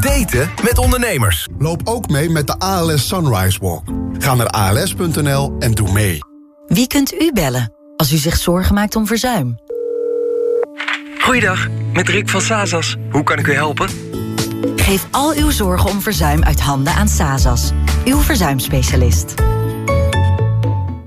Daten met ondernemers. Loop ook mee met de ALS Sunrise Walk. Ga naar als.nl en doe mee. Wie kunt u bellen als u zich zorgen maakt om verzuim? Goeiedag, met Rick van Sazas. Hoe kan ik u helpen? Geef al uw zorgen om verzuim uit handen aan Sazas, uw verzuimspecialist.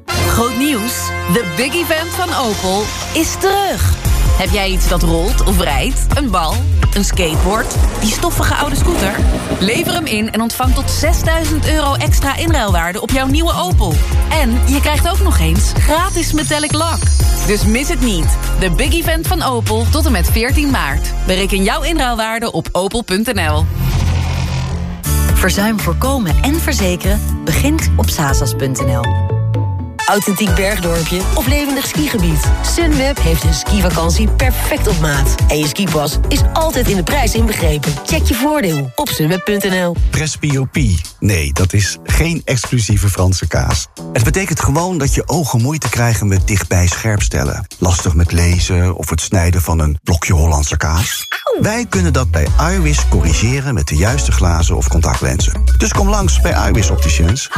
Groot nieuws, de big event van Opel is terug. Heb jij iets dat rolt of rijdt? Een bal? Een skateboard? Die stoffige oude scooter? Lever hem in en ontvang tot 6000 euro extra inruilwaarde op jouw nieuwe Opel. En je krijgt ook nog eens gratis metallic lak. Dus mis het niet. De big event van Opel tot en met 14 maart. Bereken jouw inruilwaarde op opel.nl. Verzuim voorkomen en verzekeren begint op sazas.nl. Authentiek bergdorpje of levendig skigebied. Sunweb heeft een skivakantie perfect op maat. En je skipas is altijd in de prijs inbegrepen. Check je voordeel op sunweb.nl. Presbyopie. Nee, dat is geen exclusieve Franse kaas. Het betekent gewoon dat je ogen moeite krijgen met dichtbij scherpstellen. Lastig met lezen of het snijden van een blokje Hollandse kaas. Wij kunnen dat bij iWis corrigeren met de juiste glazen of contactlenzen. Dus kom langs bij iWis Opticians.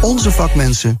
Onze vakmensen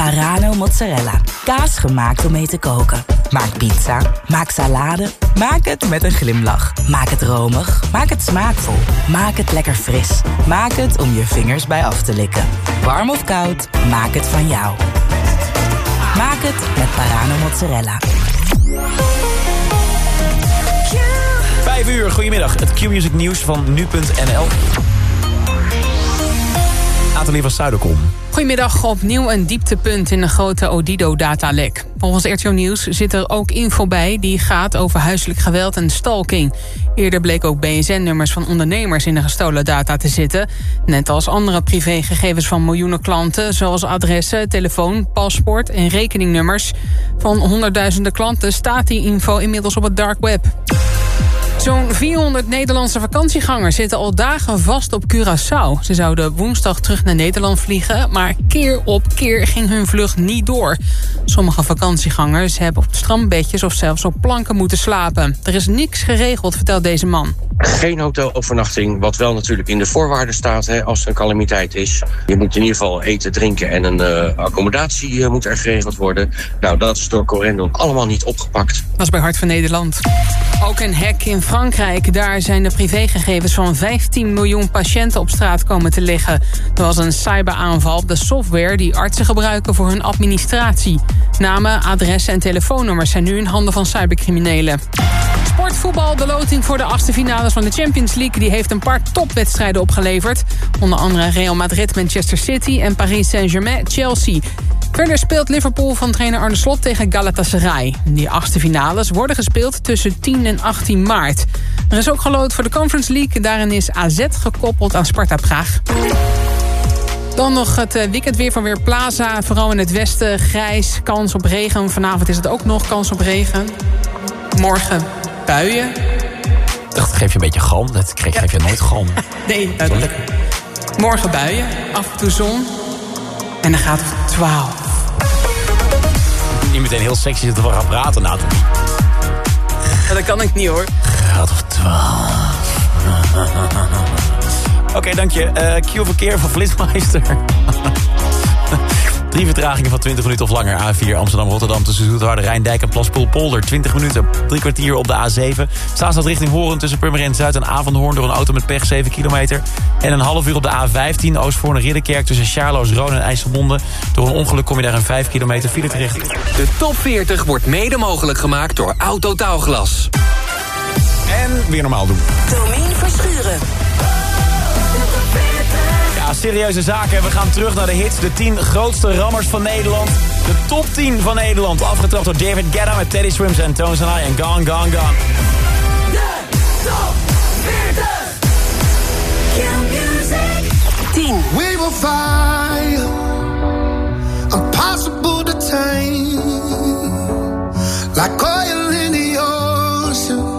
Parano mozzarella. Kaas gemaakt om mee te koken. Maak pizza. Maak salade. Maak het met een glimlach. Maak het romig. Maak het smaakvol. Maak het lekker fris. Maak het om je vingers bij af te likken. Warm of koud, maak het van jou. Maak het met Parano mozzarella. Vijf uur, goedemiddag. Het Q-Music nieuws van nu.nl. Nathalie van Zuiderkom. Goedemiddag, opnieuw een dieptepunt in de grote Odido-datalek. Volgens RTO Nieuws zit er ook info bij die gaat over huiselijk geweld en stalking. Eerder bleek ook BSN-nummers van ondernemers in de gestolen data te zitten. Net als andere privégegevens van miljoenen klanten... zoals adressen, telefoon, paspoort en rekeningnummers. Van honderdduizenden klanten staat die info inmiddels op het dark web. Zo'n 400 Nederlandse vakantiegangers zitten al dagen vast op Curaçao. Ze zouden woensdag terug naar Nederland vliegen... maar keer op keer ging hun vlucht niet door. Sommige vakantiegangers hebben op strandbedjes of zelfs op planken moeten slapen. Er is niks geregeld, vertelt deze man. Geen hotelovernachting, wat wel natuurlijk in de voorwaarden staat hè, als er een calamiteit is. Je moet in ieder geval eten, drinken en een uh, accommodatie uh, moet er geregeld worden. Nou, dat is door Corendon allemaal niet opgepakt. Dat is bij Hart van Nederland. Ook een hek in Frankrijk. Daar zijn de privégegevens van 15 miljoen patiënten op straat komen te liggen. Er was een cyberaanval op de software die artsen gebruiken voor hun administratie. Namen, adressen en telefoonnummers zijn nu in handen van cybercriminelen. Sportvoetbal, de loting voor de achtste finales van de Champions League... die heeft een paar topwedstrijden opgeleverd. Onder andere Real Madrid, Manchester City en Paris Saint-Germain, Chelsea. Verder speelt Liverpool van trainer Arne Slot tegen Galatasaray. Die achtste finales worden gespeeld tussen 10 en 18 maart. Er is ook geloot voor de Conference League. Daarin is AZ gekoppeld aan Sparta Praag. Dan nog het weekend weer van weer Plaza. Vooral in het westen grijs, kans op regen. Vanavond is het ook nog kans op regen. Morgen buien. Ik dacht, geef je een beetje galm. Dat geef, geef je nooit galm. nee, duidelijk. Morgen buien, af en toe zon. En dan gaat het 12. Niet meteen heel sexy zitten we gaan praten, Nathalie. Ja, dat kan ik niet, hoor. Graad of 12. Oké, okay, dank je. Uh, Q-verkeer van Flitsmeister. Drie vertragingen van 20 minuten of langer. A4 Amsterdam-Rotterdam tussen Zoeterwoude, Rijndijk en Plaspoel-Polder. 20 minuten, drie kwartier op de A7. Staatstad richting Horen tussen Purmerend Zuid en Avondhoorn... door een auto met pech 7 kilometer. En een half uur op de A15 Oostvoorne Ridderkerk... tussen Charloes, Roon en IJsselmonde. Door een ongeluk kom je daar een 5 kilometer file terecht. De top 40 wordt mede mogelijk gemaakt door Autotaalglas. En weer normaal doen. Domien Verschuren. Serieuze zaken. We gaan terug naar de hits. De 10 grootste rammers van Nederland. De top 10 van Nederland. Afgetrapt door David Guetta met Teddy Swims en Tones and I. En Gone, Gone, Gone. De top 40. 10. We will fire. Impossible to tame. Like oil in the ocean.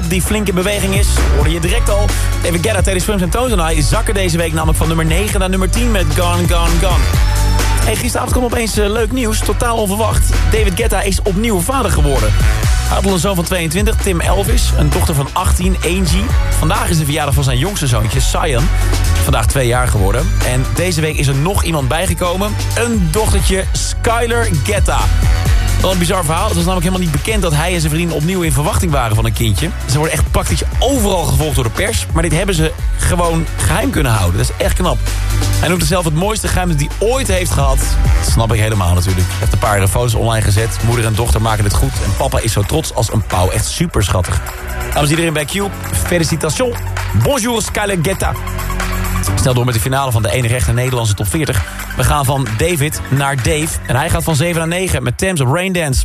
Top die flink in beweging is. Hoorde je direct al. David Guetta, Teddy Swims en Tones en I zakken deze week namelijk van nummer 9 naar nummer 10 met Gone, Gone, Gone. Hey, gisteravond kwam opeens uh, leuk nieuws, totaal onverwacht. David Guetta is opnieuw vader geworden. Hij had al een zoon van 22, Tim Elvis. Een dochter van 18, Angie. Vandaag is de verjaardag van zijn jongste zoontje, Sion. Vandaag twee jaar geworden. En deze week is er nog iemand bijgekomen. Een dochtertje, Skyler Guetta. Wel een bizar verhaal. Het was namelijk helemaal niet bekend dat hij en zijn vrienden opnieuw in verwachting waren van een kindje. Ze worden echt praktisch overal gevolgd door de pers. Maar dit hebben ze gewoon geheim kunnen houden. Dat is echt knap. Hij noemt het zelf het mooiste geheim dat hij ooit heeft gehad. Dat snap ik helemaal natuurlijk. Hij heeft een paar foto's online gezet. Moeder en dochter maken het goed. En papa is zo trots als een pauw. Echt super schattig. Dames iedereen bij Q. Felicitations. Bonjour Skyler. Snel door met de finale van de enige echte Nederlandse top 40. We gaan van David naar Dave. En hij gaat van 7 naar 9 met Thames op Raindance.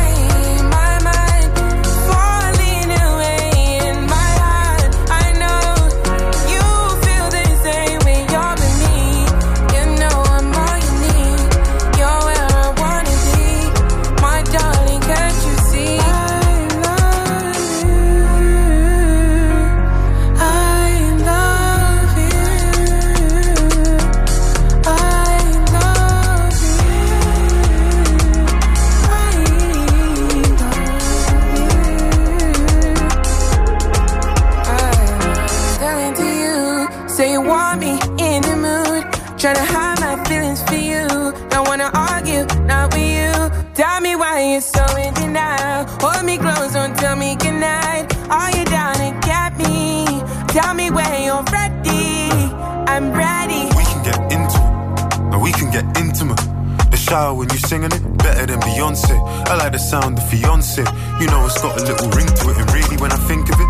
Intimate. The shower when you're singing it, better than Beyonce. I like the sound of fiance. You know it's got a little ring to it, and really when I think of it,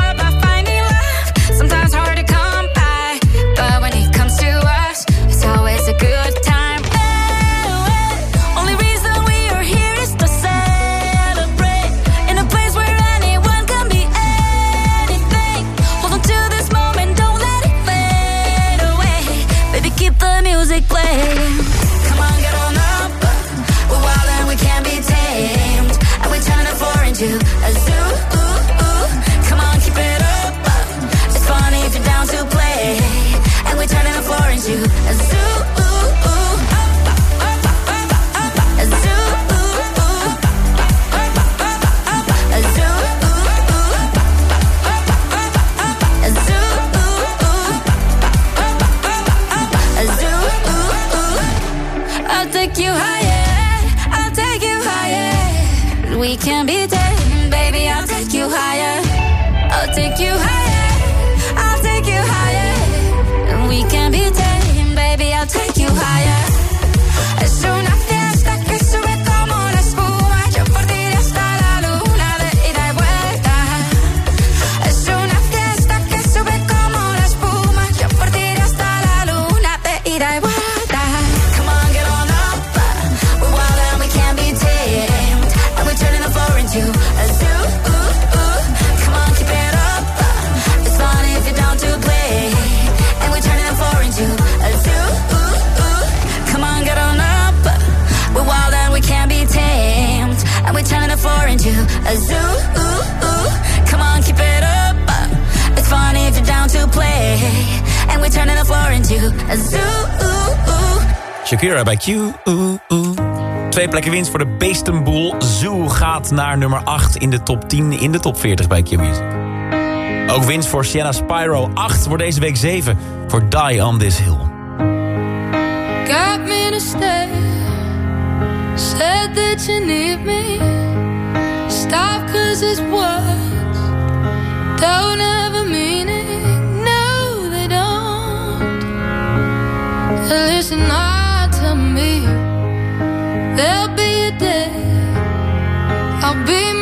take you high. Shakira bij Q. Twee plekken winst voor de Beestenboel. Zoo gaat naar nummer 8 in de top 10 in de top 40 bij Q Music. Ook winst voor Sienna Spyro. 8 voor deze week 7 voor Die on This Hill. Got me to stay. Said that you need me. Stop cause it's words. Don't ever mean it. listen hard to me. There'll be a day I'll be.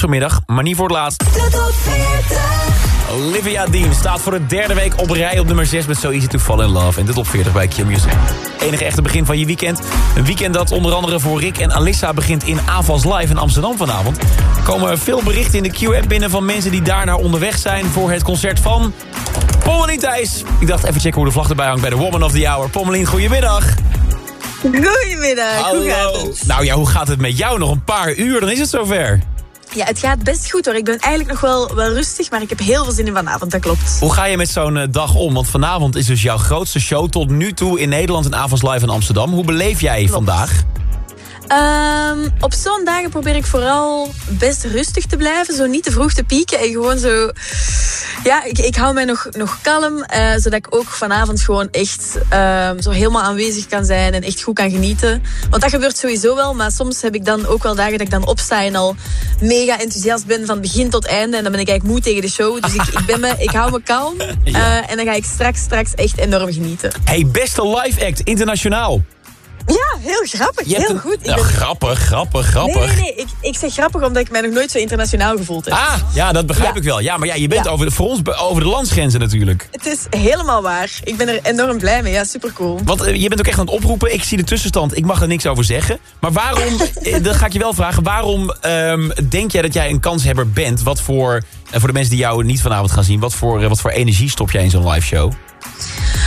Vanmiddag, maar niet voor het laatst. Olivia Dean staat voor de derde week op rij op nummer 6 met So Easy to Fall in Love. En de top 40 bij Q-Music. Enige echte begin van je weekend. Een weekend dat onder andere voor Rick en Alissa begint in Avals Live in Amsterdam vanavond. Er komen veel berichten in de Q-app binnen van mensen die daar naar onderweg zijn voor het concert van... Pommelien Thijs. Ik dacht even checken hoe de vlag erbij hangt bij de Woman of the Hour. Pommelien, goedemiddag. Goedemiddag, hoe gaat het? Nou ja, hoe gaat het met jou? Nog een paar uur, dan is het zover. Ja, het gaat best goed hoor. Ik ben eigenlijk nog wel, wel rustig, maar ik heb heel veel zin in vanavond, dat klopt. Hoe ga je met zo'n eh, dag om? Want vanavond is dus jouw grootste show tot nu toe in Nederland en Avonds Live in Amsterdam. Hoe beleef jij vandaag? Ehm, op zo'n dagen probeer ik vooral best rustig te blijven. Zo niet te vroeg te pieken en gewoon zo... Ja, ik, ik hou mij nog, nog kalm, eh, zodat ik ook vanavond gewoon echt ehm, zo helemaal aanwezig kan zijn en echt goed kan genieten. Want dat gebeurt sowieso wel, maar soms heb ik dan ook wel dagen dat ik dan opsta en al mega enthousiast ben van begin tot einde. En dan ben ik eigenlijk moe tegen de show. Dus ik, ik, ben me, ik hou me kalm eh, en dan ga ik straks, straks echt enorm genieten. Hey, beste live act, internationaal. Ja, heel grappig. Je heel een- goed. Ik Ja, ben- grappig, grappig, grappig. Nee, nee, nee. Ik, ik zeg grappig omdat ik mij nog nooit zo internationaal gevoeld heb. Ah, ja, dat begrijp Ja. ik wel. Ja, maar ja, je bent Ja. over de, voor ons over de landsgrenzen natuurlijk. Het is helemaal waar. Ik ben er enorm blij mee. Ja, supercool. Want eh, je bent ook echt aan het oproepen. Ik zie de tussenstand. Ik mag er niks over zeggen. Maar waarom, eh, dat ga ik je wel vragen. Waarom ehm, denk jij dat jij een kanshebber bent? Wat voor, eh, voor de mensen die jou niet vanavond gaan zien... wat voor, wat voor energie stop jij in zo'n live show?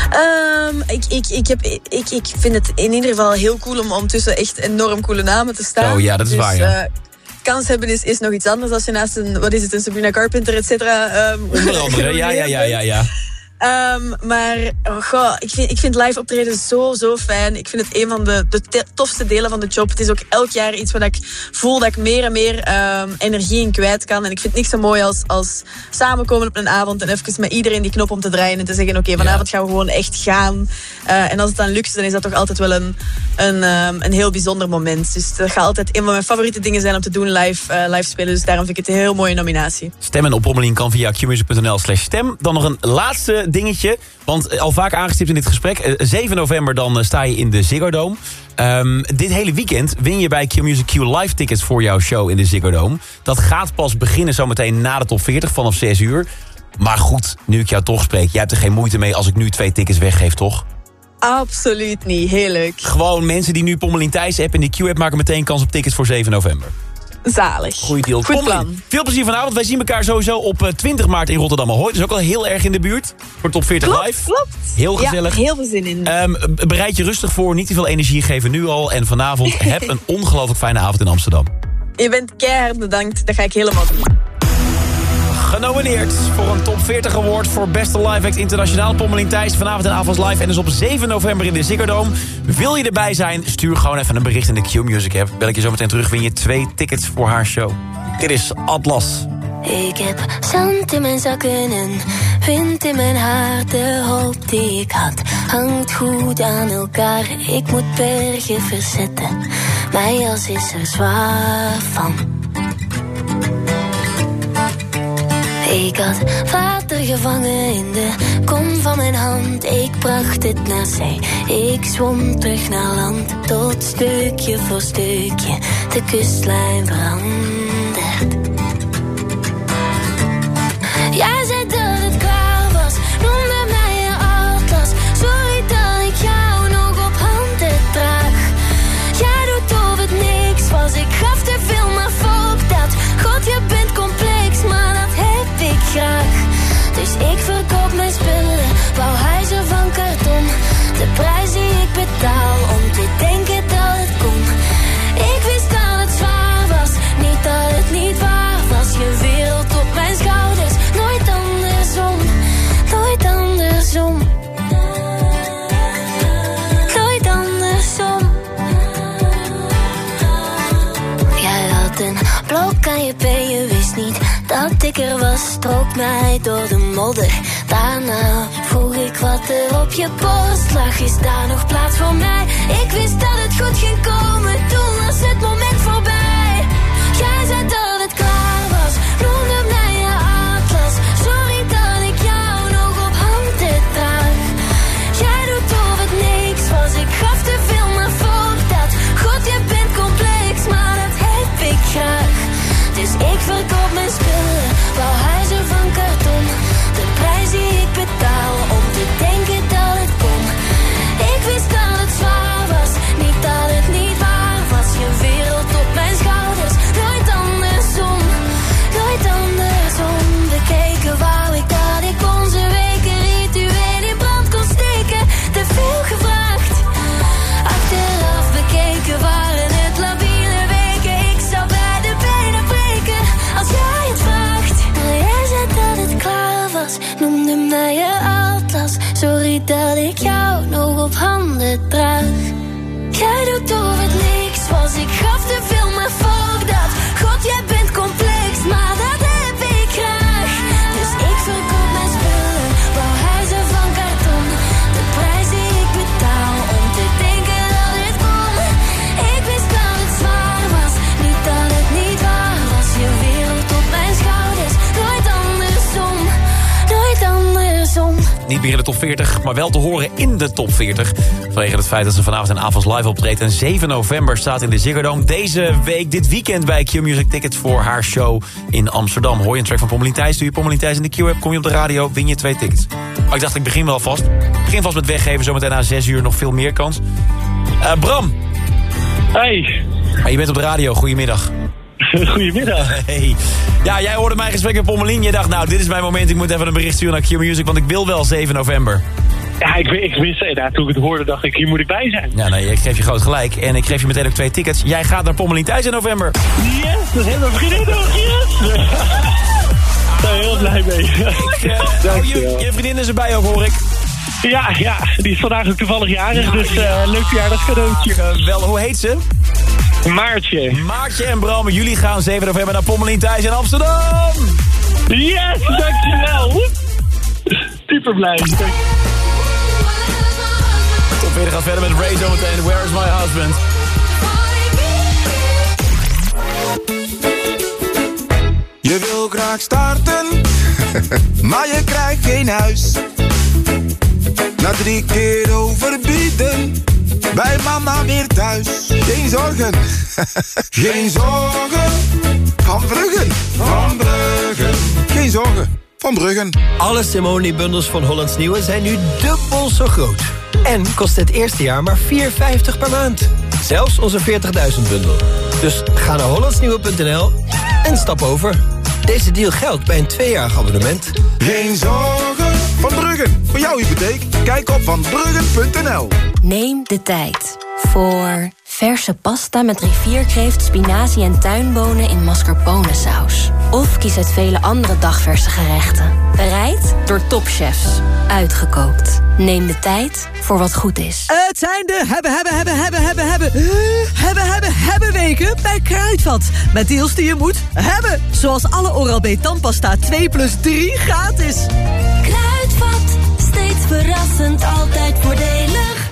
Ehm, ik, ik, ik, heb, ik, ik vind het in ieder geval heel cool om, om tussen echt enorm coole namen te staan. Oh ja, dat is Dus, waar, ja. eh, kans hebben is, is nog iets anders als je naast een, wat is het, een Sabrina Carpenter, et cetera. ehm, Onder andere, ja, ja, ja, ja, ja. Ehm, maar oh, goh, ik, vind, ik vind live optreden zo, zo fijn. Ik vind het een van de, de te- tofste delen van de job. Het is ook elk jaar iets wat ik voel dat ik meer en meer ehm, energie in kwijt kan. En ik vind niks zo mooi als, als samenkomen op een avond en even met iedereen die knop om te draaien en te zeggen: Oké, vanavond gaan we gewoon echt gaan. Eh, en als het dan lukt, dan is dat toch altijd wel een, een, ehm, een heel bijzonder moment. Dus dat gaat altijd een van mijn favoriete dingen zijn om te doen live, eh, live spelen. Dus daarom vind ik het een heel mooie nominatie. Stemmen op Pommelien kan via qmusic.nl slash stem. Dan nog een laatste dingetje. Want eh, al vaak aangestipt in dit gesprek. eh, 7 november dan eh, sta je in de Ziggo Dome. Ehm, dit hele weekend win je bij Q-Music Q live tickets voor jouw show in de Ziggo Dome. Dat gaat pas beginnen zometeen na de top 40 vanaf 6 uur. Maar goed, nu ik jou toch spreek, jij hebt er geen moeite mee als ik nu twee tickets weggeef, toch? Absoluut niet. Heel leuk. Gewoon mensen die nu Pommelien Thijs app en die Q-app maken meteen kans op tickets voor 7 november. Zalig. Goeie deal. Goed plan. Veel plezier vanavond. Wij zien elkaar sowieso op eh, 20 maart in Rotterdam Ahoy. Dus ook al heel erg in de buurt. Voor top 40 Klopt, live. klopt. Heel gezellig. Ja, heel veel zin in. Ehm, b- bereid je rustig voor. Niet te veel energie geven nu al. En vanavond heb een ongelooflijk fijne avond in Amsterdam. Je bent keihard bedankt. Dat ga ik helemaal doen. Genomineerd voor een top 40 award voor beste live act internationaal. Pommelien Thijs vanavond in Avals Live. En dus op 7 november in de Ziggo. Wil je erbij zijn? Stuur gewoon even een bericht in de Q-Music app. Bel ik je zo meteen terug. Win je twee tickets voor haar show. Dit is Atlas. Ik heb zand in mijn zakken en wind in mijn haar. De hoop die ik had hangt goed aan elkaar. Ik moet bergen verzetten, mijn jas is er zwaar van. Ik had water gevangen in de kom van mijn hand. Ik bracht het naar zee. Ik zwom terug naar land. Tot stukje voor stukje de kustlijn verandert. Dus ik verkoop mijn spullen, bouw huizen van karton. De prijs die ik betaal om te Strook mij door de modder. Daarna vroeg ik wat er op je borst lag. Is daar nog plaats voor mij? Ik wist dat het goed ging komen, toen was het moment voorbij. Op handen draag. Niet meer in de top 40, maar wel te horen in de top 40. Vanwege het feit dat ze vanavond in Avals live optreedt. En 7 november staat in de Ziggo Dome. Deze week, dit weekend bij Q-Music Tickets voor haar show in Amsterdam. Hoor je een track van Pommelien Thijs, doe je Pommelien Thijs in de Q-app... kom je op de radio, win je twee tickets. Maar ik dacht, ik begin wel vast. Ik begin vast met weggeven, zometeen na 6 uur nog veel meer kans. Eh, Bram. Hey. Maar je bent op de radio, goedemiddag. Goedemiddag. Hey. Ja, jij hoorde mijn gesprek met Pommelien. Je dacht, nou, dit is mijn moment. Ik moet even een bericht sturen naar Q-Music, want ik wil wel 7 november. Ja, ik, ik wist, eh, nou, toen ik het hoorde, dacht ik, hier moet ik bij zijn. Ja, nee, ik geef je groot gelijk. En ik geef je meteen ook twee tickets. Jij gaat naar Pommelien Thijs in november. Yes, dat hebben we vriendin nog, yes! Ik ben heel blij mee. Oh, je, je vriendin is erbij ook, hoor ik. Ja, ja, die is vandaag ook toevallig jarig, dus eh leuk verjaardagscadeautje. Wel, hoe heet ze? Maartje. Maartje en Bram, jullie gaan 7 november naar Pommelien Thijs in Amsterdam. Yes, dankjewel. Super blij. Top 40 gaat verder met Ray zometeen. Where is my husband? Je wil graag starten, maar je krijgt geen huis. Na drie keer overbieden. Bij mama weer thuis. Geen zorgen. Geen zorgen. Van Bruggen. Van Bruggen. Geen zorgen. Van Bruggen. Alle Simone-bundels van Hollands Nieuwe zijn nu dubbel zo groot. En kost het eerste jaar maar 4,50 per maand. Zelfs onze 40.000 bundel. Dus ga naar hollandsnieuwe.nl en stap over. Deze deal geldt bij een tweejarig abonnement. Geen zorgen. Van Bruggen. Voor jouw hypotheek. Kijk op vanbruggen.nl. Neem de tijd voor verse pasta met rivierkreeft, spinazie en tuinbonen in mascarpone-saus. Of kies uit vele andere dagverse gerechten. Bereid door topchefs. Uitgekookt. Neem de tijd voor wat goed is. Het zijn de hebben, hebben, hebben, hebben, hebben, hebben, hebben, hebben, hebben weken bij Kruidvat. Met deals die je moet hebben. Zoals alle Oral-B tandpasta 2 plus 3 gratis. Kruidvat, steeds verrassend, altijd voordelig.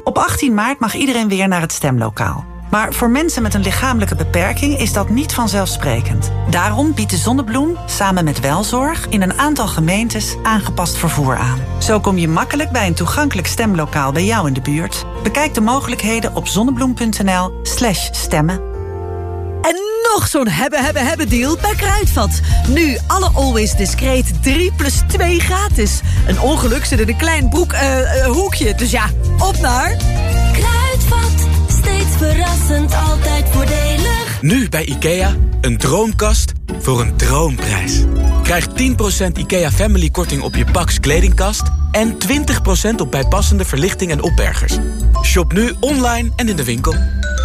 Op 18 maart mag iedereen weer naar het stemlokaal. Maar voor mensen met een lichamelijke beperking is dat niet vanzelfsprekend. Daarom biedt de Zonnebloem samen met Welzorg in een aantal gemeentes aangepast vervoer aan. Zo kom je makkelijk bij een toegankelijk stemlokaal bij jou in de buurt. Bekijk de mogelijkheden op zonnebloem.nl/slash stemmen. En nog zo'n hebben, hebben, hebben deal bij Kruidvat. Nu alle Always Discreet 3 plus 2 gratis. Een ongeluk zit in een klein broek, eh, hoekje. Dus ja, op naar... Kruidvat, steeds verrassend, altijd voordelig. Nu bij IKEA, een droomkast voor een droomprijs. Krijg 10% IKEA Family korting op je Pax kledingkast... en 20% op bijpassende verlichting en opbergers. Shop nu online en in de winkel.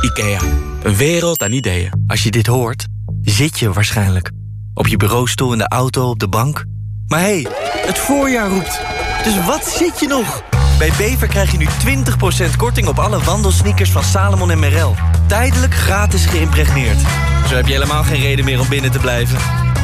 IKEA, een wereld aan ideeën. Als je dit hoort, zit je waarschijnlijk. Op je bureaustoel, in de auto, op de bank. Maar hé, hey, het voorjaar roept. Dus wat zit je nog? Bij Bever krijg je nu 20% korting op alle wandelsneakers van Salomon en Merrell. Tijdelijk gratis geïmpregneerd. Zo heb je helemaal geen reden meer om binnen te blijven.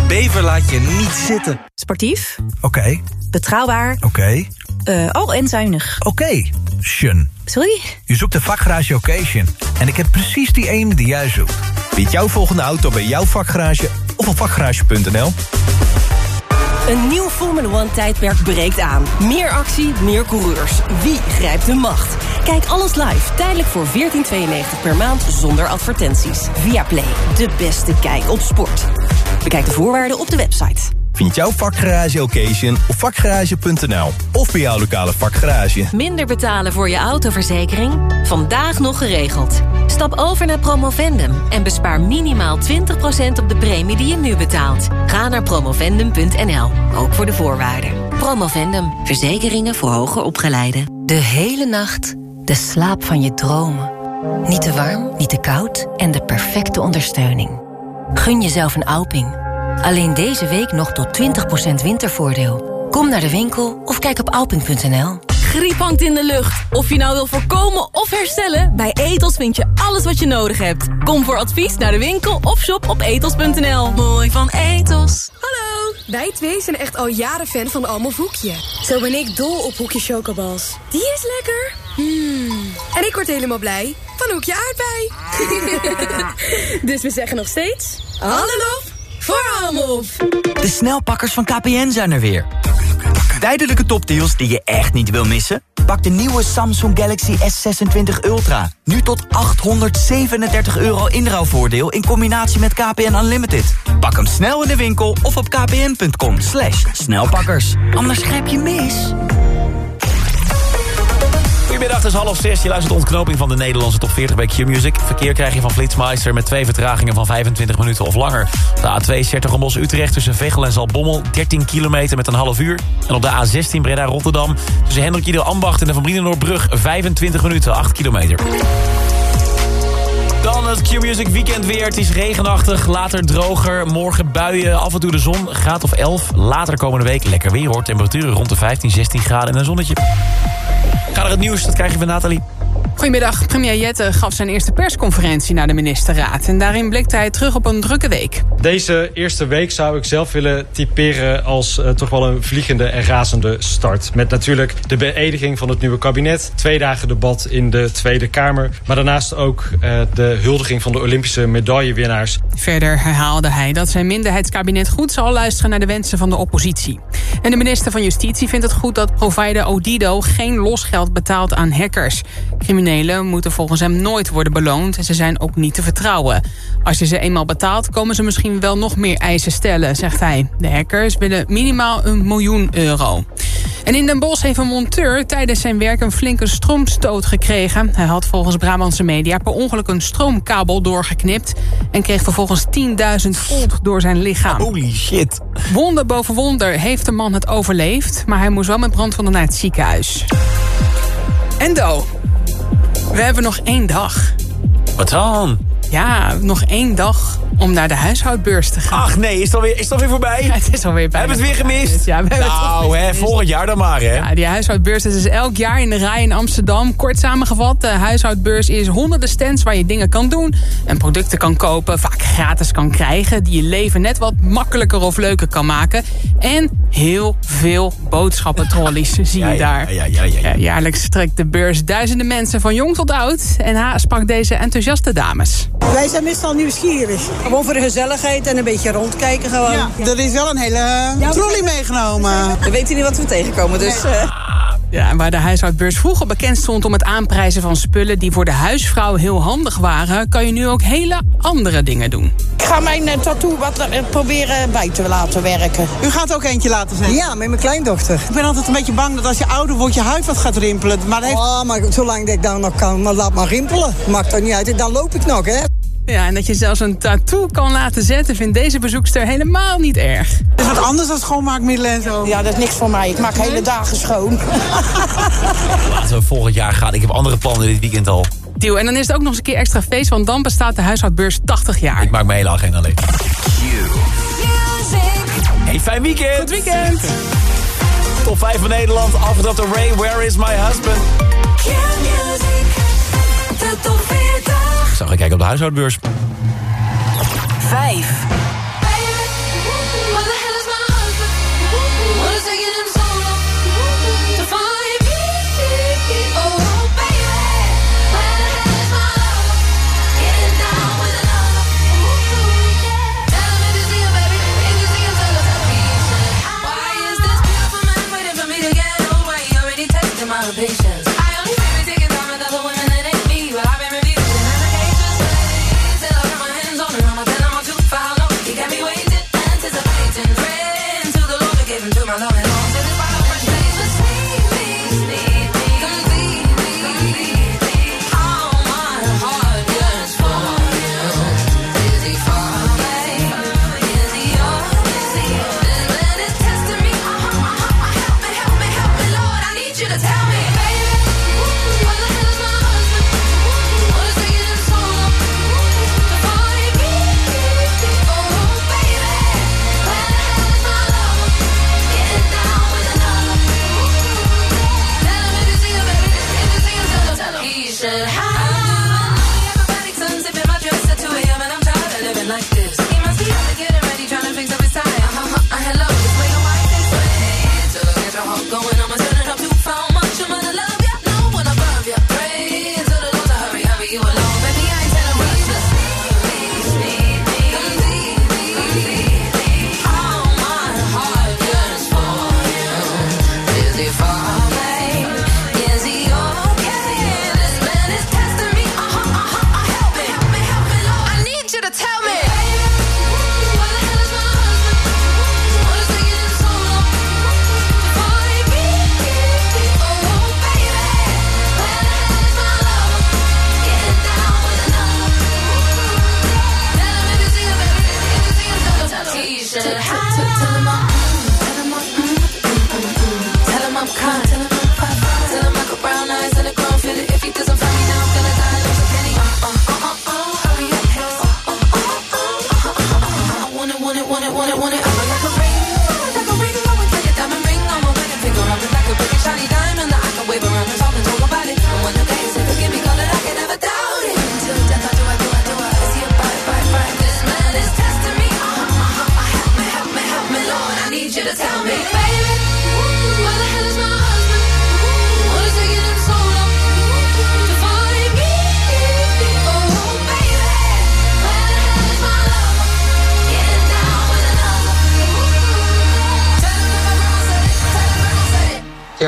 Bever laat je niet zitten. Sportief, Oké, betrouwbaar oké, eh, oh, en zuinig. oké. Sjen. Sorry? Je zoekt een vakgarage occasion. En ik heb precies die ene die jij zoekt. Bied jouw volgende auto bij jouw vakgarage of op vakgarage.nl. Een nieuw Formula One tijdperk breekt aan. Meer actie, meer coureurs. Wie grijpt de macht? Kijk alles live, tijdelijk voor 14,92 per maand zonder advertenties. Via Play, de beste kijk op sport. Bekijk de voorwaarden op de website. Vind jouw vakgarage occasion op vakgarage.nl. Of bij jouw lokale vakgarage. Minder betalen voor je autoverzekering? Vandaag nog geregeld. Stap over naar Promovendum en bespaar minimaal 20% op de premie die je nu betaalt. Ga naar promovendum.nl, ook voor de voorwaarden. Promovendum, verzekeringen voor hoger opgeleiden. De hele nacht de slaap van je dromen. Niet te warm, niet te koud en de perfecte ondersteuning. Gun jezelf een Alping. Alleen deze week nog tot 20% wintervoordeel. Kom naar de winkel of kijk op alping.nl. Griep hangt in de lucht. Of je nou wil voorkomen of herstellen, bij Etos vind je alles wat je nodig hebt. Kom voor advies naar de winkel of shop op etos.nl. Mooi van Etos. Hallo, wij twee zijn echt al jaren fan van Almof Hoekje. Zo ben ik dol op Hoekje Chocobals. Die is lekker. Hmm. En ik word helemaal blij van Hoekje Aardbei. dus we zeggen nog steeds... Hallo voor Almof. De snelpakkers van KPN zijn er weer. Tijdelijke topdeals die je echt niet wil missen? Pak de nieuwe Samsung Galaxy S26 Ultra. Nu tot 837 euro inruilvoordeel in combinatie met KPN Unlimited. Pak hem snel in de winkel of op kpn.com slash snelpakkers. Anders grijp je mis. Goedemiddag, het is half zes. Je luistert ontknoping van de Nederlandse top 40 bij Q-Music. Verkeer krijg je van Flitsmeister met twee vertragingen van 25 minuten of langer. De A2 Sertogenbos Utrecht tussen Veghel en Zalbommel 13 kilometer met een half uur. En op de A16 Breda Rotterdam tussen Hendrik Ido Ambacht en de Van Brienenoordbrug 25 minuten, 8 kilometer. Dan het Q-Music weekend weer. Het is regenachtig, later droger. Morgen buien, af en toe de zon. Graad of 11. Later komende week lekker weer hoor. Temperaturen rond de 15, 16 graden en een zonnetje. Ga het nieuws, dat krijg je van Nathalie. Goedemiddag. Premier Jette gaf zijn eerste persconferentie naar de ministerraad. En daarin blikte hij terug op een drukke week. Deze eerste week zou ik zelf willen typeren als uh, toch wel een vliegende en razende start. Met natuurlijk de beëdiging van het nieuwe kabinet. Twee dagen debat in de Tweede Kamer. Maar daarnaast ook uh, de huldiging van de Olympische medaillewinnaars. Verder herhaalde hij dat zijn minderheidskabinet goed zal luisteren naar de wensen van de oppositie. En de minister van Justitie vindt het goed dat provider Odido... geen losgeld betaalt aan hackers. Criminelen moeten volgens hem nooit worden beloond... en ze zijn ook niet te vertrouwen. Als je ze eenmaal betaalt, komen ze misschien wel nog meer eisen stellen, zegt hij. De hackers willen minimaal een miljoen euro. En in Den Bosch heeft een monteur tijdens zijn werk een flinke stroomstoot gekregen. Hij had volgens Brabantse media per ongeluk een stroomkabel doorgeknipt... en kreeg vervolgens 10.000 volt door zijn lichaam. Holy shit. Wonder boven wonder heeft de man het overleefd... maar hij moest wel met brandwonden naar het ziekenhuis. Endo, we hebben nog één dag. Wat dan? Ja, nog één dag om naar de huishoudbeurs te gaan. Ach nee, is het alweer, is het alweer voorbij? Ja, het is alweer bijna Hebben we het weer gemist? Ja, we hebben het nou, weer hè, gemist. volgend jaar dan maar, hè? Ja, die huishoudbeurs dat is elk jaar in de rij in Amsterdam. Kort samengevat, de huishoudbeurs is honderden stands waar je dingen kan doen... en producten kan kopen, vaak gratis kan krijgen... die je leven net wat makkelijker of leuker kan maken. En heel veel boodschappentrollies zie je Ja, ja, daar. ja, ja, ja, ja. Ja, jaarlijks trekt de beurs duizenden mensen van jong tot oud. En ha sprak deze enthousiaste dames. Wij zijn meestal nieuwsgierig. Gewoon voor de gezelligheid en een beetje rondkijken gewoon. Ja, er is wel een hele trolley meegenomen. We weten niet wat we tegenkomen, dus... Ja, en waar de huishoudbeurs vroeger bekend stond om het aanprijzen van spullen die voor de huisvrouw heel handig waren, kan je nu ook hele andere dingen doen. Ik ga mijn eh, tattoo wat eh, proberen bij te laten werken. U gaat ook eentje laten zetten? Ja, met mijn kleindochter. Ik ben altijd een beetje bang dat als je ouder wordt je huid wat gaat rimpelen. Maar dat heeft... Oh, maar zolang dat ik dan nog kan, maar laat maar rimpelen. Maakt er niet uit, dan loop ik nog, hè. Ja, en dat je zelfs een tattoo kan laten zetten, vindt deze bezoekster helemaal niet erg. is wat anders dan schoonmaakmiddelen en zo. Ja, dat is niks voor mij. Ik maak hele dagen schoon. Laten we volgend jaar gaan. Ik heb andere plannen dit weekend al. Deal. En dan is het ook nog eens een keer extra feest, want dan bestaat de huishoudbeurs 80 jaar. Ik maak mijn hele agenda leeg. Hey, fijn weekend! Goed weekend! Top 5 van Nederland, afgetrapt door Ray, Where is my husband? De top 40. Zag ik kijken op de huishoudbeurs. 5.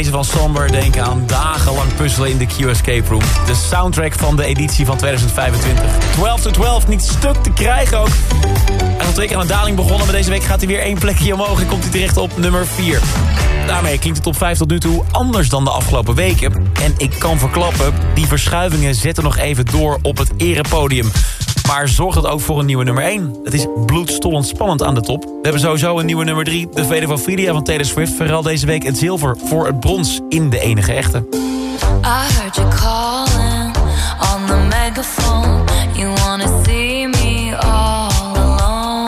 Deze van Somber denken aan dagenlang puzzelen in de Q Escape Room. De soundtrack van de editie van 2025. 12 to 12, niet stuk te krijgen ook. Hij is al twee keer aan de daling begonnen, maar deze week gaat hij weer één plekje omhoog en komt hij terecht op nummer 4. Daarmee klinkt de top 5 tot nu toe anders dan de afgelopen weken. En ik kan verklappen, die verschuivingen zetten nog even door op het erepodium. Maar zorgt het ook voor een nieuwe nummer 1. Het is bloedstollend spannend aan de top. We hebben sowieso een nieuwe nummer 3. De Vede van Filia van Taylor Swift verhaalt deze week het zilver voor het brons in de enige echte. I heard you calling on the megaphone. You wanna see me all alone.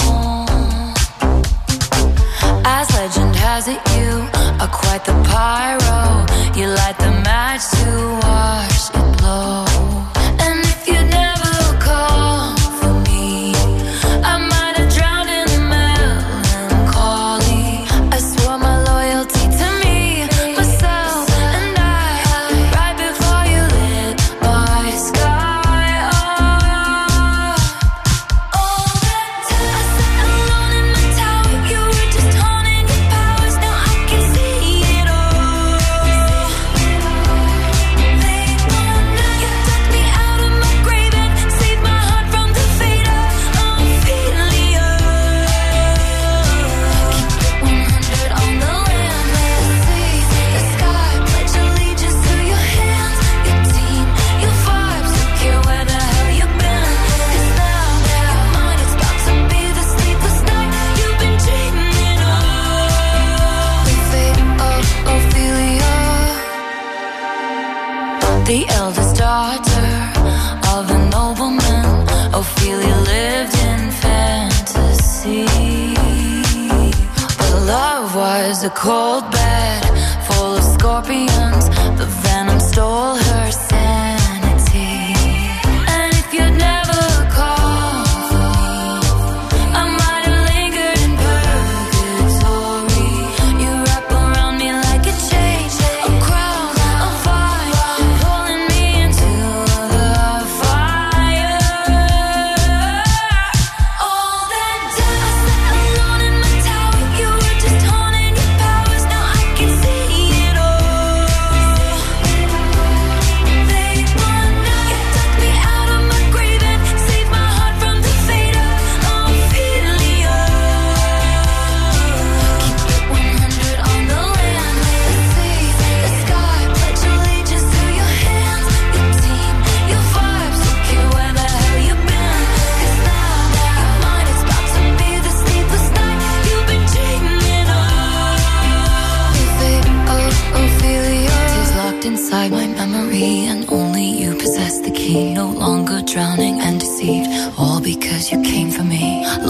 As legend has it, you are quite the pyro. You light the match to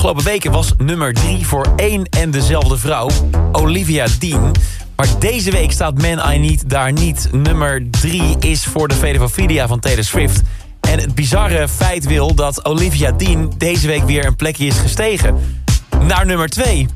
afgelopen weken was nummer 3 voor één en dezelfde vrouw, Olivia Dean. Maar deze week staat Man I Need daar niet. Nummer 3 is voor de Vede van van Taylor Swift. En het bizarre feit wil dat Olivia Dean deze week weer een plekje is gestegen. Naar nummer 2.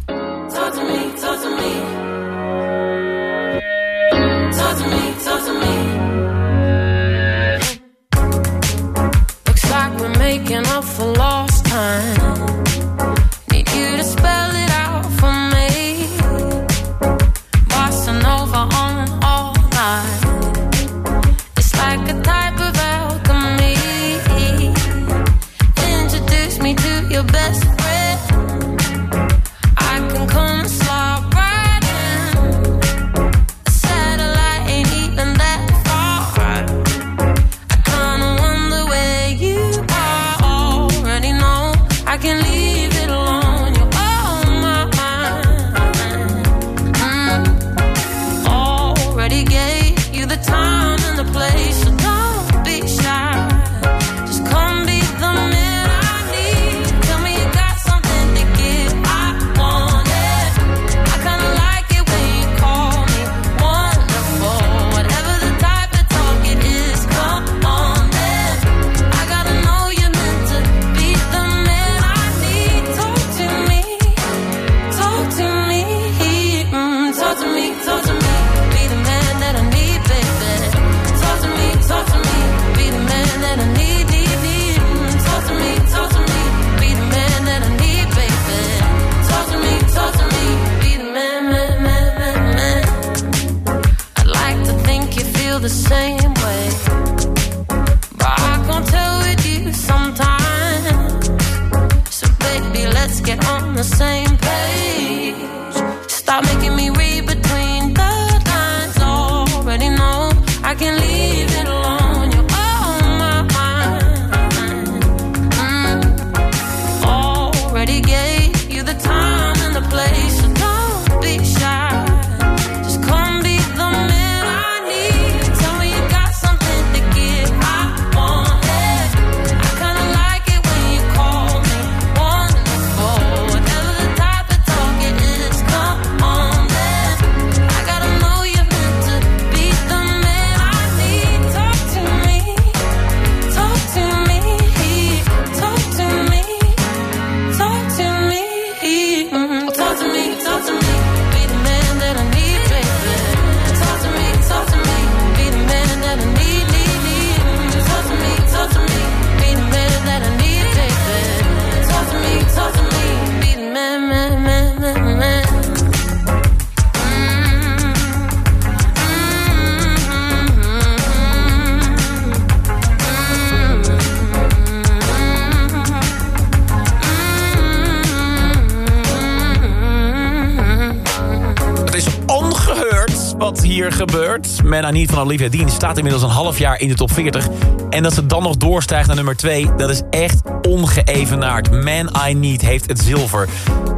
Gebeurt. Man I Need van Olivia Dean staat inmiddels een half jaar in de top 40. En dat ze dan nog doorstijgt naar nummer 2, dat is echt ongeëvenaard. Man I Need heeft het zilver.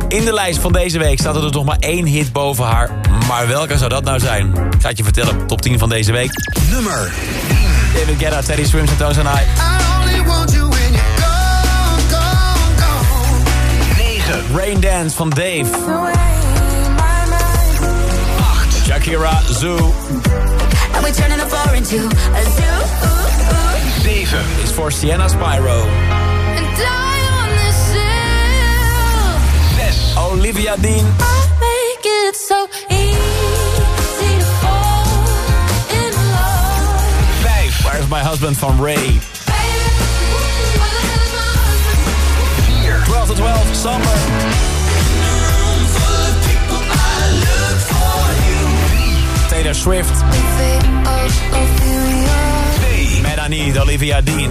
In de lijst van deze week staat er dus nog maar één hit boven haar. Maar welke zou dat nou zijn? Ik ga het je vertellen, top 10 van deze week. Nummer David Guetta, Teddy Swims en Tones and I. only want you when you're gone, gone, gone. 9. Rain Dance van Dave. 8. Shakira, Zoo. And we're turning the floor into a zoo. 7. Is voor Sienna Spyro. And die on this hill. 6. Olivia Dean. I make it so easy to fall in love. 5. Where's My Husband van Ray. 12 to 12, Summer. Taylor Swift. Need, Olivia Dean. 1.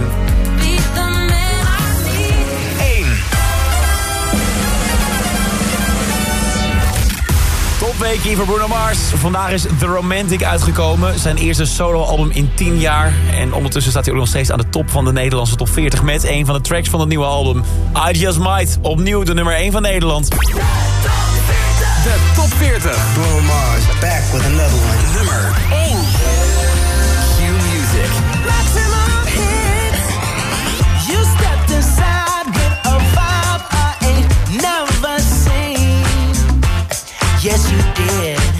Topweek hier voor Bruno Mars. Vandaag is The Romantic uitgekomen. Zijn eerste soloalbum in 10 jaar. En ondertussen staat hij ook nog steeds aan de top van de Nederlandse top 40... met een van de tracks van het nieuwe album. I Just Might. Opnieuw de nummer 1 van Nederland. De top 40. Bruno Mars, back with another one. Nummer 1. Q Music. You stepped inside with a vibe I ain't never seen. Yes, you did.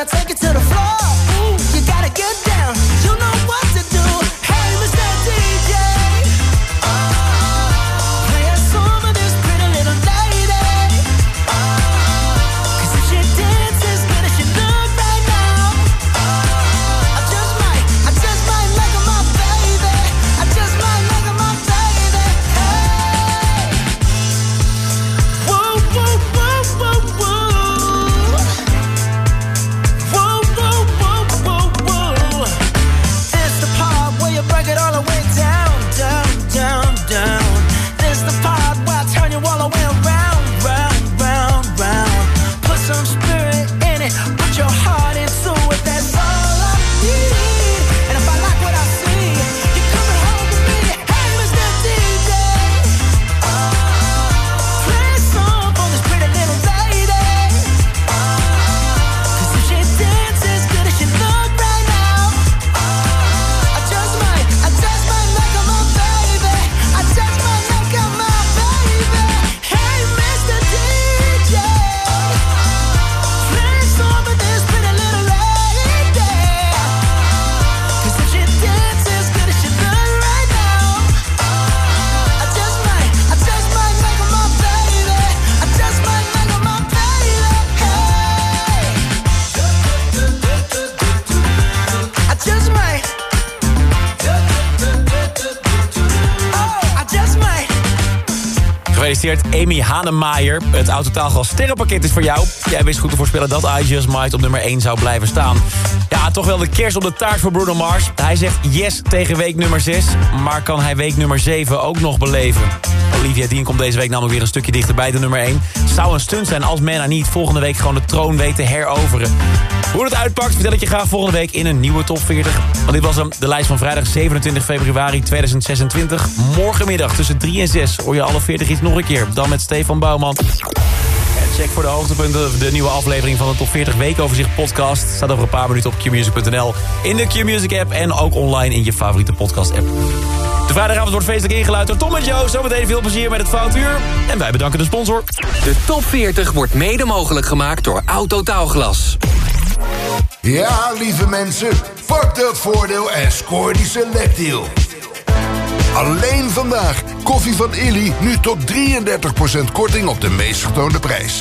I take it to the floor. Amy Hanemeyer. Het Autotaalglas sterrenpakket is voor jou. Jij wist goed te voorspellen dat I Just Might op nummer 1 zou blijven staan. Ja, toch wel de kerst op de taart voor Bruno Mars. Hij zegt yes tegen week nummer 6. Maar kan hij week nummer 7 ook nog beleven? Olivia Dean komt deze week namelijk weer een stukje dichter bij de nummer 1. Zou een stunt zijn als Mena niet volgende week gewoon de troon weet te heroveren. Hoe het uitpakt, vertel ik je graag volgende week in een nieuwe top 40. Want dit was hem, de lijst van vrijdag 27 februari 2026. Morgenmiddag tussen 3 en 6 hoor je alle 40 iets nog een keer. Dan met Stefan Bouwman. En check voor de hoogtepunten de nieuwe aflevering van de Top 40 Weekoverzicht podcast. Staat over een paar minuten op qmusic.nl. In de Qmusic app en ook online in je favoriete podcast app. De vrijdagavond wordt feestelijk ingeluid door Tom en Joe. Zometeen veel plezier met het Foutuur. En wij bedanken de sponsor. De top 40 wordt mede mogelijk gemaakt door Autotaalglas. Ja, lieve mensen, pak dat voordeel en scoor die selectdeal. Alleen vandaag koffie van Illy nu tot 33% korting op de meest getoonde prijs.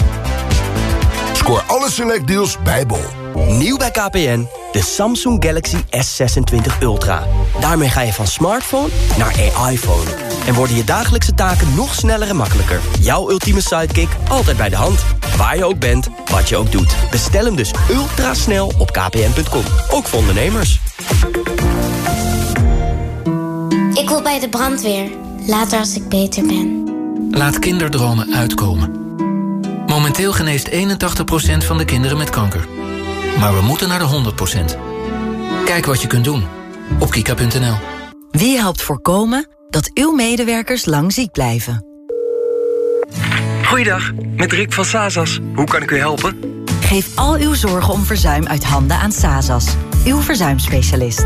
Scoor alle selectdeals bij Bol. Nieuw bij KPN, de Samsung Galaxy S26 Ultra. Daarmee ga je van smartphone naar AI-phone. En worden je dagelijkse taken nog sneller en makkelijker. Jouw ultieme sidekick altijd bij de hand. Waar je ook bent, wat je ook doet. Bestel hem dus ultrasnel op kpn.com. Ook voor ondernemers. Ik wil bij de brandweer. Later als ik beter ben. Laat kinderdromen uitkomen. Momenteel geneest 81% van de kinderen met kanker. Maar we moeten naar de 100%. Kijk wat je kunt doen op kika.nl. Wie helpt voorkomen dat uw medewerkers lang ziek blijven? Goeiedag, met Rick van Sazas. Hoe kan ik u helpen? Geef al uw zorgen om verzuim uit handen aan Sazas, uw verzuimspecialist.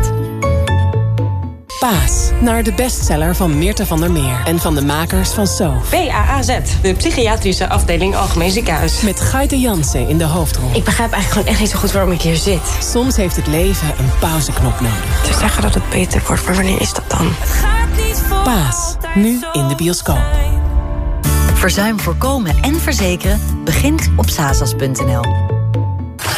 Paas, naar de bestseller van Meerte van der Meer en van de makers van So. PAAZ, de psychiatrische afdeling Algemeen Ziekenhuis. Met Gaite Jansen in de hoofdrol. Ik begrijp eigenlijk gewoon echt niet zo goed waarom ik hier zit. Soms heeft het leven een pauzeknop nodig. Ze zeggen dat het beter wordt, maar wanneer is dat dan? Paas, nu in de bioscoop. Verzuim voorkomen en verzekeren begint op sazas.nl.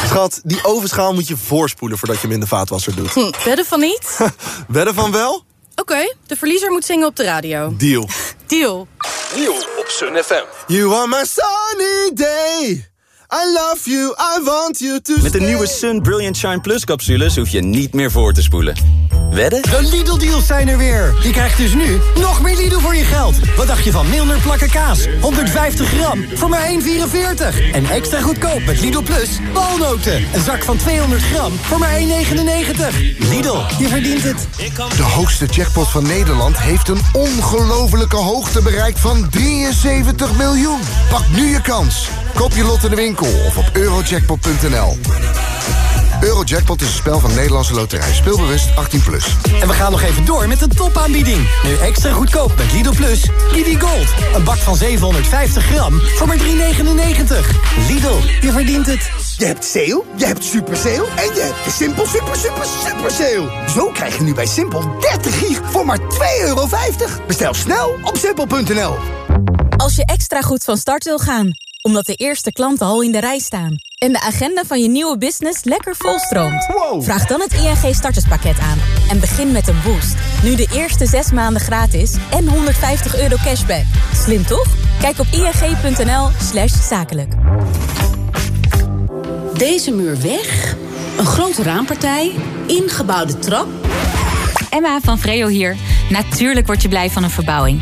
Schat, die ovenschaal moet je voorspoelen voordat je hem in de vaatwasser doet. Hm, wedden van niet? Wedden van wel? Oké, de verliezer moet zingen op de radio. Deal. Deal. Deal op Sun FM. You are my sunny day. I love you, I want you to Met de nieuwe Sun Brilliant Shine Plus capsules hoef je niet meer voor te spoelen. Wedden? De Lidl-deals zijn er weer. Je krijgt dus nu nog meer Lidl voor je geld. Wat dacht je van Milner plakken kaas? 150 gram voor maar 1,44. En extra goedkoop met Lidl Plus walnoten. Een zak van 200 gram voor maar 1,99. Lidl, je verdient het. De hoogste jackpot van Nederland heeft een ongelofelijke hoogte bereikt van 73 miljoen. Pak nu je kans. Koop je lot in de winkel of op eurojackpot.nl. Eurojackpot is een spel van Nederlandse Loterij. Speelbewust 18+. Plus. En we gaan nog even door met de topaanbieding. Nu extra goedkoop met Lidl Plus. Lidl Gold. Een bak van 750 gram voor maar 3,99. Lidl, je verdient het. Je hebt sale, je hebt super sale en je hebt de Simpel super super super sale. Zo krijg je nu bij Simpel 30 gig voor maar 2,50 euro. Bestel snel op simpel.nl. Als je extra goed van start wil gaan, omdat de eerste klanten al in de rij staan... en de agenda van je nieuwe business lekker volstroomt... vraag dan het ING starterspakket aan en begin met een boost. Nu de eerste zes maanden gratis en 150 euro cashback. Slim toch? Kijk op ing.nl slash zakelijk. Deze muur weg, een grote raampartij, ingebouwde trap... Emma van Vreo hier. Natuurlijk word je blij van een verbouwing.